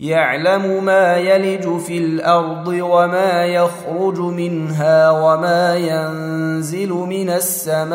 يعلم ما يلج في الأرض وما يخرج منها وما ينزل من السماء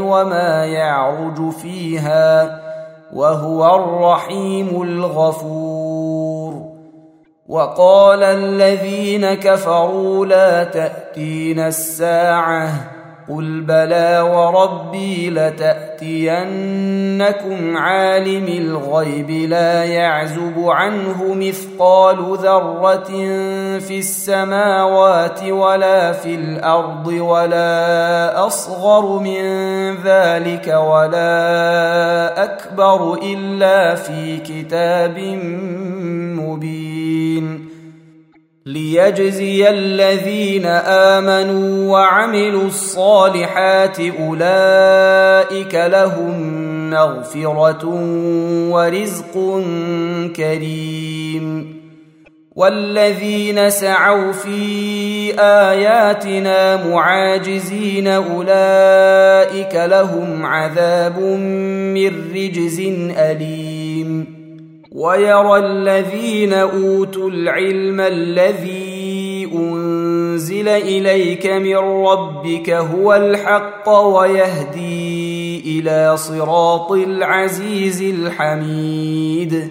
وما يعرج فيها وهو الرحيم الغفور. وقال الذين كفروا لا تاتين الساعة قل بلى وربي لتاتينكم عالم الغيب لا يعزب عنه مثقال ذره في السماوات ولا في الأرض ولا اصغر من ذلك ولا اكبر الا في كتاب مبين ليجزي الذين آمنوا وعملوا الصالحات أولئك لهم مغفرة ورزق كريم. والذين سعوا في آياتنا معاجزين أولئك لهم عذاب من رجز أليم. ويرى الذين أوتوا العلم الذي أنزل إليك من ربك هو الحق ويهدي إلى صراط العزيز الحميد.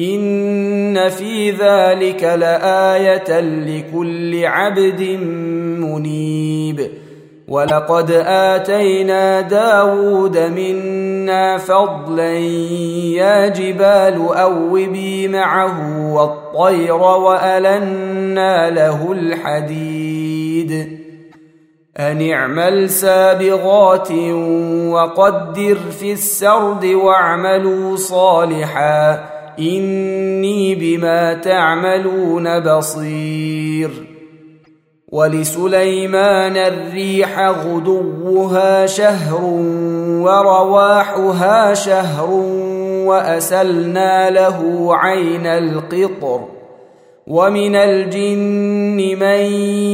ان في ذلك لايه لكل عبد منيب ولقد اتينا داود منا فضلا يا جبال اوبي معه والطير والنا له الحديد ان اعمل سابغات وقدر في السرد واعملوا صالحا إني بما تعملون بصير. ولسليمان الريح غدوها شهر ورواحها شهر وأسلنا له عين القطر. ومن الجن من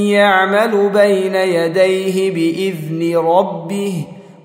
يعمل بين يديه بإذن ربه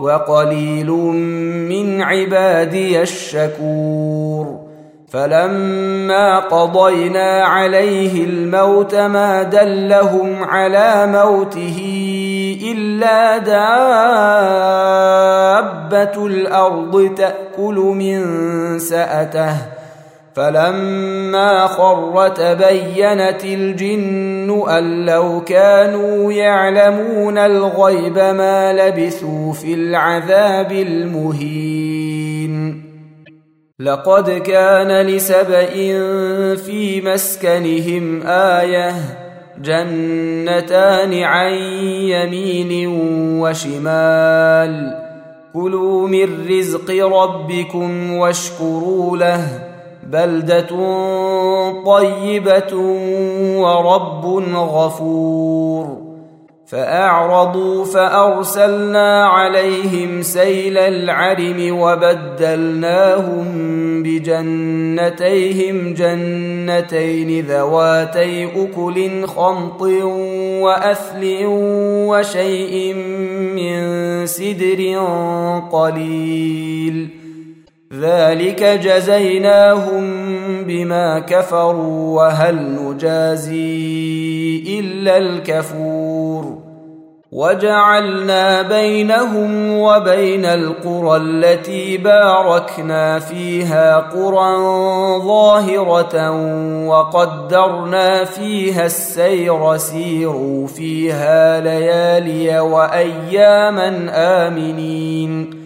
وقليل من عبادي الشكور. فلما قضينا عليه الموت ما دلهم على موته إلا دابة الأرض تأكل من سأته. فلما خر تبينت الجن أن لو كانوا يعلمون الغيب ما لبثوا في العذاب المهين. لقد كان لسبا في مسكنهم آية جنتان عن يمين وشمال. كلوا من رزق ربكم واشكروا له بلدة طيبة ورب غفور. فأعرضوا فأرسلنا عليهم سيل العرم وبدلناهم بجنتيهم جنتين ذواتي أكل خمط وأثل وشيء من سدر قليل. ذلك جزيناهم بما كفروا وهل نجازي إلا الكفور. وجعلنا بينهم وبين القرى التي باركنا فيها قرى ظاهرة وقدرنا فيها السير سيروا فيها ليالي وأياما آمنين.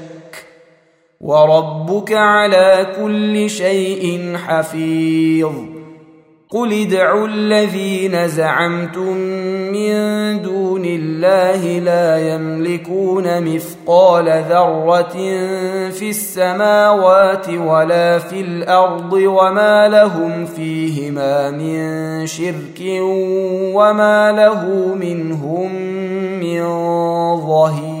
وربك على كل شيء حفيظ. قل ادعوا الذين زعمتم من دون الله لا يملكون مثقال ذرة في السماوات ولا في الأرض وما لهم فيهما من شرك وما له منهم من ظهير.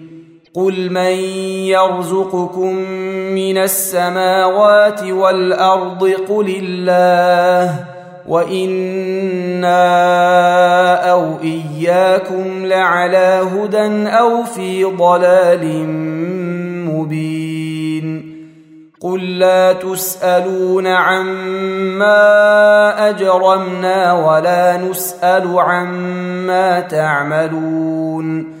قل من يرزقكم من السماوات والارض قل الله وأنا أو اياكم لعلى هدى أو في ضلال مبين قل لا تسالون عما اجرمنا ولا نسال عما تعملون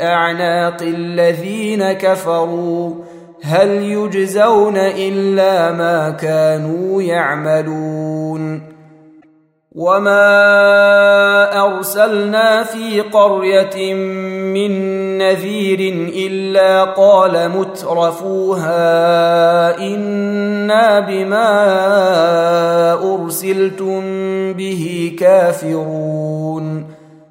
اعناق الذين كفروا هل يجزون الا ما كانوا يعملون وما ارسلنا في قريه من نذير الا قال مترفوها أنا بما ارسلتم به كافرون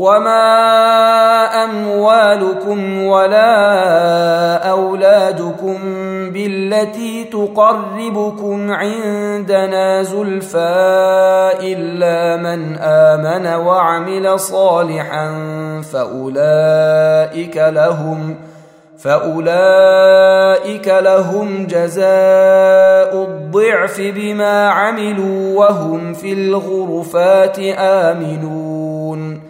وما اموالكم ولا اولادكم بالتي تقربكم عندنا زلفى الا من امن وعمل صالحا فاولئك لهم فاولئك لهم جزاء الضعف بما عملوا وهم في الغرفات امنون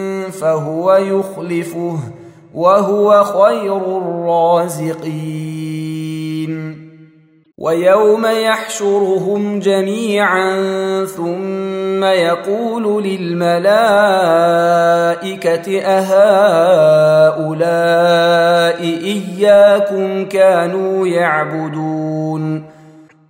فهو يخلفه وهو خير الرازقين. ويوم يحشرهم جميعا ثم يقول للملائكة أهؤلاء إياكم كانوا يعبدون.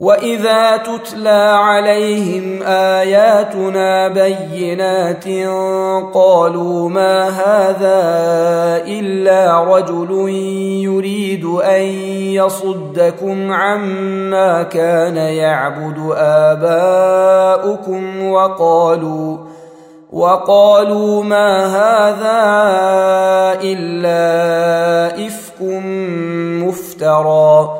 واذا تتلى عليهم اياتنا بينات قالوا ما هذا الا رجل يريد ان يصدكم عما كان يعبد اباؤكم وقالوا وقالوا ما هذا الا افك مفترى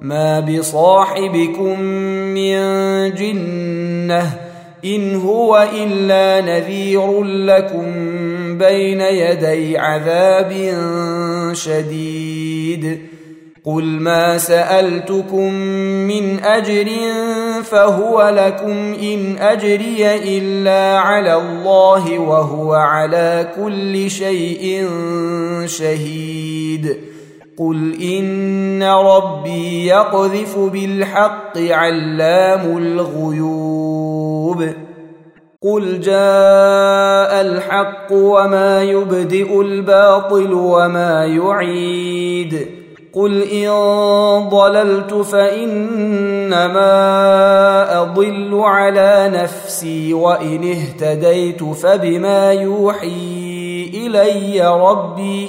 ما بصاحبكم من جنة إن هو إلا نذير لكم بين يدي عذاب شديد. قل ما سألتكم من أجر فهو لكم إن أجري إلا على الله وهو على كل شيء شهيد. قل ان ربي يقذف بالحق علام الغيوب قل جاء الحق وما يبدئ الباطل وما يعيد قل ان ضللت فانما اضل على نفسي وان اهتديت فبما يوحي الي ربي